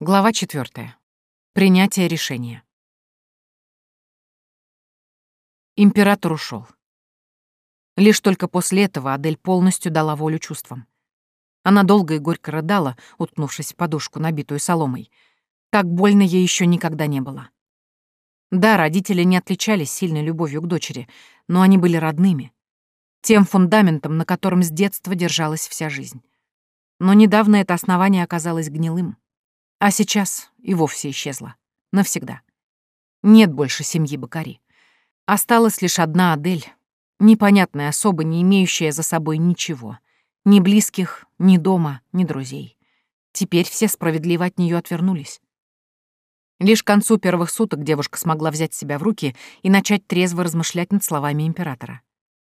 Глава четвертая. Принятие решения. Император ушел. Лишь только после этого Адель полностью дала волю чувствам. Она долго и горько рыдала, уткнувшись в подушку, набитую соломой. Так больно ей еще никогда не было. Да, родители не отличались сильной любовью к дочери, но они были родными. Тем фундаментом, на котором с детства держалась вся жизнь. Но недавно это основание оказалось гнилым. А сейчас и вовсе исчезла. Навсегда. Нет больше семьи Бакари. Осталась лишь одна Адель, непонятная особа, не имеющая за собой ничего. Ни близких, ни дома, ни друзей. Теперь все справедливо от нее отвернулись. Лишь к концу первых суток девушка смогла взять себя в руки и начать трезво размышлять над словами императора.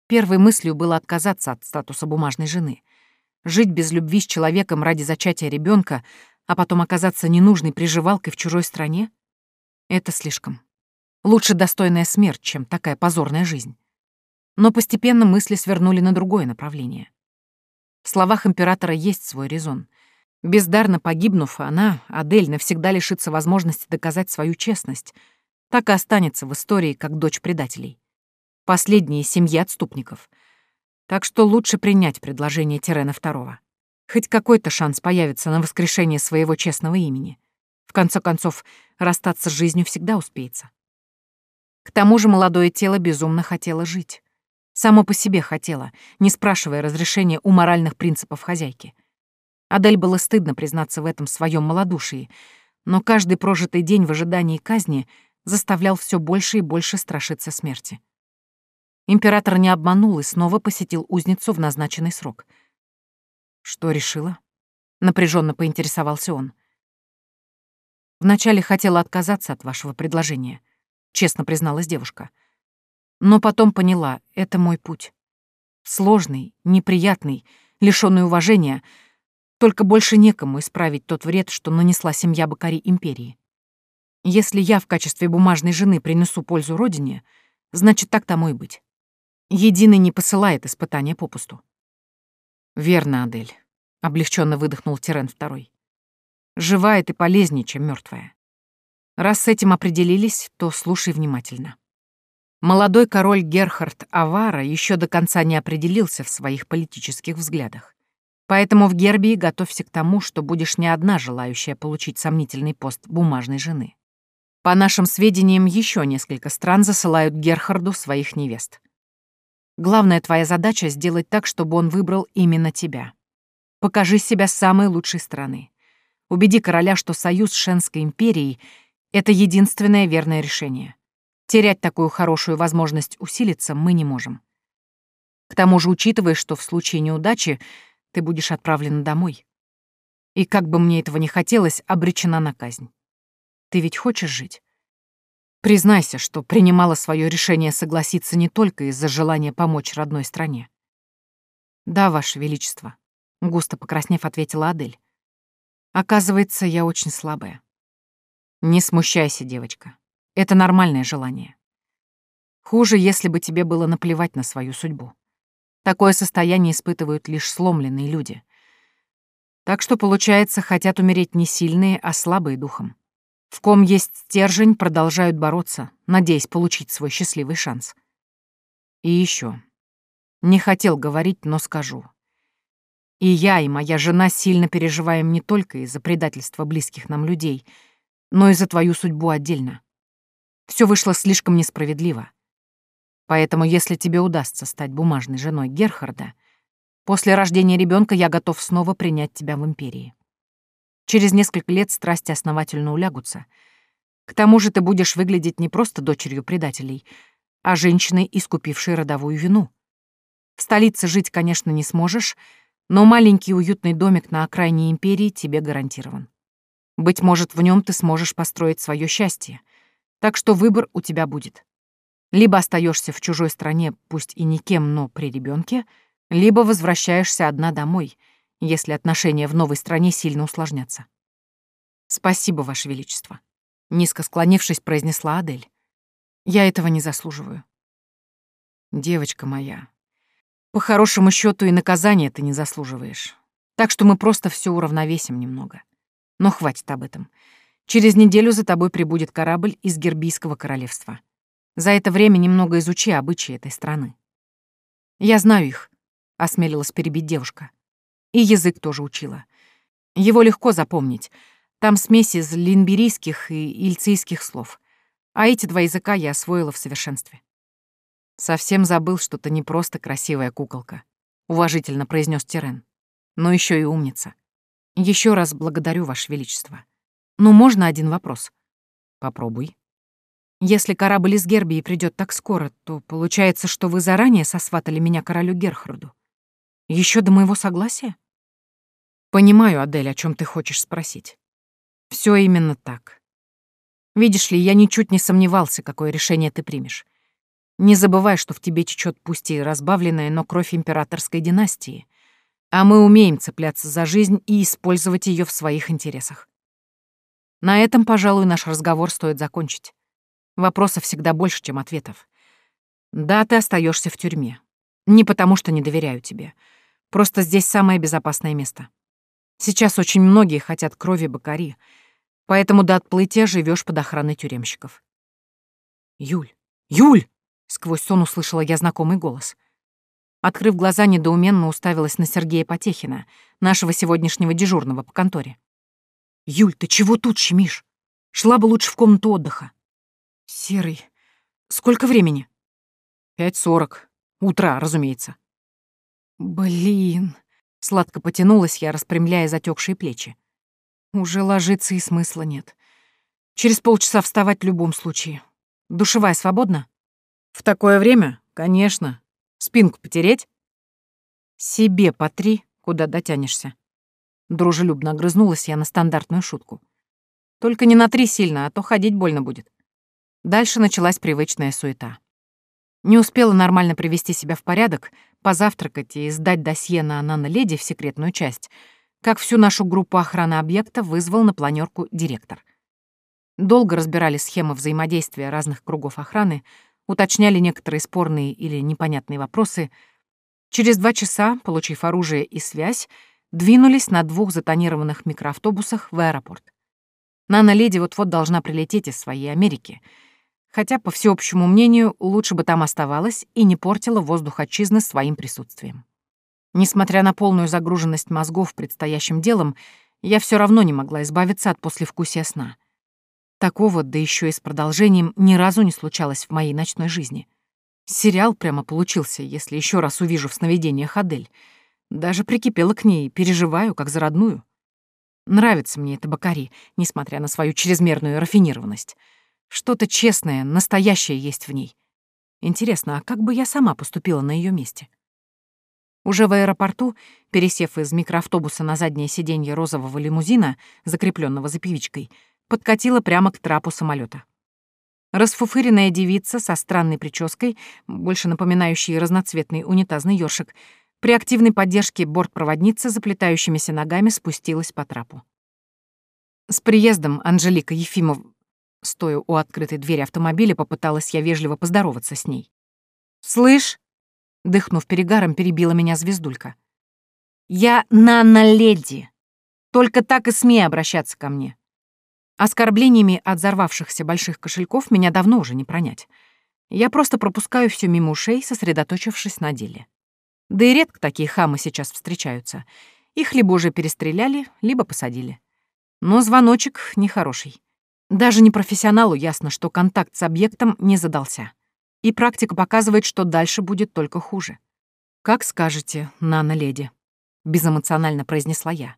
Первой мыслью было отказаться от статуса бумажной жены. Жить без любви с человеком ради зачатия ребенка а потом оказаться ненужной приживалкой в чужой стране? Это слишком. Лучше достойная смерть, чем такая позорная жизнь. Но постепенно мысли свернули на другое направление. В словах императора есть свой резон. Бездарно погибнув, она, Адель, навсегда лишится возможности доказать свою честность. Так и останется в истории как дочь предателей. Последняя из семьи отступников. Так что лучше принять предложение Терена II. Хоть какой-то шанс появится на воскрешение своего честного имени. В конце концов, расстаться с жизнью всегда успеется. К тому же молодое тело безумно хотело жить. Само по себе хотело, не спрашивая разрешения у моральных принципов хозяйки. Адель было стыдно признаться в этом своем малодушии, но каждый прожитый день в ожидании казни заставлял все больше и больше страшиться смерти. Император не обманул и снова посетил узницу в назначенный срок — что решила? Напряженно поинтересовался он. Вначале хотела отказаться от вашего предложения, честно призналась девушка. Но потом поняла, это мой путь. Сложный, неприятный, лишённый уважения, только больше некому исправить тот вред, что нанесла семья Бакари империи. Если я в качестве бумажной жены принесу пользу родине, значит, так тому и быть. Единый не посылает испытания попусту. Верно, Адель. Облегченно выдохнул Терен второй. Живая ты полезнее, чем мертвая. Раз с этим определились, то слушай внимательно. Молодой король Герхард Авара еще до конца не определился в своих политических взглядах. Поэтому в Гербии готовься к тому, что будешь не одна желающая получить сомнительный пост бумажной жены. По нашим сведениям, еще несколько стран засылают Герхарду своих невест. Главная твоя задача — сделать так, чтобы он выбрал именно тебя. Покажи себя с самой лучшей стороны. Убеди короля, что союз с Шенской империей — это единственное верное решение. Терять такую хорошую возможность усилиться мы не можем. К тому же, учитывая, что в случае неудачи ты будешь отправлена домой. И как бы мне этого не хотелось, обречена на казнь. Ты ведь хочешь жить? Признайся, что принимала свое решение согласиться не только из-за желания помочь родной стране. Да, Ваше Величество, густо покраснев, ответила Адель. Оказывается, я очень слабая. Не смущайся, девочка. Это нормальное желание. Хуже, если бы тебе было наплевать на свою судьбу. Такое состояние испытывают лишь сломленные люди. Так что, получается, хотят умереть не сильные, а слабые духом. В ком есть стержень, продолжают бороться, надеясь получить свой счастливый шанс. И еще. Не хотел говорить, но скажу. И я, и моя жена сильно переживаем не только из-за предательства близких нам людей, но и за твою судьбу отдельно. Все вышло слишком несправедливо. Поэтому, если тебе удастся стать бумажной женой Герхарда, после рождения ребенка я готов снова принять тебя в империи. Через несколько лет страсти основательно улягутся. К тому же ты будешь выглядеть не просто дочерью предателей, а женщиной, искупившей родовую вину. В столице жить, конечно, не сможешь, но маленький уютный домик на окраине империи тебе гарантирован. Быть может, в нем ты сможешь построить свое счастье. Так что выбор у тебя будет. Либо остаешься в чужой стране, пусть и никем, но при ребенке, либо возвращаешься одна домой — если отношения в новой стране сильно усложнятся. «Спасибо, Ваше Величество», — низко склонившись, произнесла Адель. «Я этого не заслуживаю». «Девочка моя, по хорошему счету и наказания ты не заслуживаешь, так что мы просто все уравновесим немного. Но хватит об этом. Через неделю за тобой прибудет корабль из Гербийского королевства. За это время немного изучи обычаи этой страны. Я знаю их, — осмелилась перебить девушка. И язык тоже учила. Его легко запомнить. Там смесь из линберийских и ильцийских слов. А эти два языка я освоила в совершенстве. Совсем забыл, что ты не просто красивая куколка, уважительно произнес Тирен, но еще и умница. Еще раз благодарю, Ваше Величество. Но можно один вопрос? Попробуй. Если корабль из Гербии придет так скоро, то получается, что вы заранее сосватали меня королю Герхарду. Еще до моего согласия? Понимаю, Адель, о чем ты хочешь спросить. Все именно так. Видишь ли, я ничуть не сомневался, какое решение ты примешь. Не забывай, что в тебе течет пусть и разбавленная, но кровь императорской династии, а мы умеем цепляться за жизнь и использовать ее в своих интересах. На этом, пожалуй, наш разговор стоит закончить. Вопросов всегда больше, чем ответов. Да, ты остаешься в тюрьме. Не потому, что не доверяю тебе. Просто здесь самое безопасное место. Сейчас очень многие хотят крови Бакари, поэтому до отплытия живешь под охраной тюремщиков. Юль, Юль! Сквозь сон услышала я знакомый голос. Открыв глаза, недоуменно уставилась на Сергея Потехина, нашего сегодняшнего дежурного по конторе. «Юль, ты чего тут щемишь? Шла бы лучше в комнату отдыха». «Серый, сколько времени?» «Пять сорок. Утра, разумеется». «Блин», — сладко потянулась я, распрямляя затекшие плечи. «Уже ложиться и смысла нет. Через полчаса вставать в любом случае. Душевая свободна?» В такое время, конечно. Спинку потереть? Себе потри, куда дотянешься. Дружелюбно огрызнулась я на стандартную шутку. Только не натри сильно, а то ходить больно будет. Дальше началась привычная суета. Не успела нормально привести себя в порядок, позавтракать и сдать досье на нано-леди в секретную часть, как всю нашу группу охраны объекта вызвал на планерку директор. Долго разбирали схемы взаимодействия разных кругов охраны, уточняли некоторые спорные или непонятные вопросы. Через два часа, получив оружие и связь, двинулись на двух затонированных микроавтобусах в аэропорт. Нана-леди вот-вот должна прилететь из своей Америки, хотя, по всеобщему мнению, лучше бы там оставалась и не портила воздух отчизны своим присутствием. Несмотря на полную загруженность мозгов предстоящим делом, я все равно не могла избавиться от послевкусия сна. Такого, да еще и с продолжением, ни разу не случалось в моей ночной жизни. Сериал прямо получился, если еще раз увижу в сновидениях Адель. Даже прикипела к ней, переживаю, как за родную. Нравится мне эта Бакари, несмотря на свою чрезмерную рафинированность. Что-то честное, настоящее есть в ней. Интересно, а как бы я сама поступила на ее месте? Уже в аэропорту, пересев из микроавтобуса на заднее сиденье розового лимузина, закрепленного за певичкой, подкатила прямо к трапу самолета. Расфуфыренная девица со странной прической, больше напоминающей разноцветный унитазный ёршик, при активной поддержке бортпроводницы заплетающимися ногами спустилась по трапу. С приездом Анжелика Ефимов, стоя у открытой двери автомобиля, попыталась я вежливо поздороваться с ней. «Слышь?» — дыхнув перегаром, перебила меня звездулька. «Я Нана-леди. Только так и смей обращаться ко мне. Оскорблениями от взорвавшихся больших кошельков меня давно уже не пронять. Я просто пропускаю все мимо ушей, сосредоточившись на деле. Да и редко такие хамы сейчас встречаются. Их либо уже перестреляли, либо посадили. Но звоночек нехороший. Даже непрофессионалу ясно, что контакт с объектом не задался. И практика показывает, что дальше будет только хуже. «Как скажете, нано-леди», — безэмоционально произнесла я.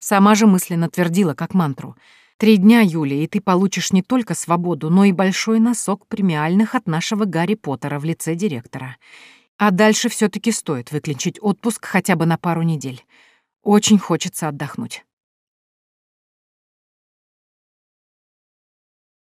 Сама же мысленно твердила, как мантру — Три дня, Юля, и ты получишь не только свободу, но и большой носок премиальных от нашего Гарри Поттера в лице директора. А дальше все таки стоит выключить отпуск хотя бы на пару недель. Очень хочется отдохнуть.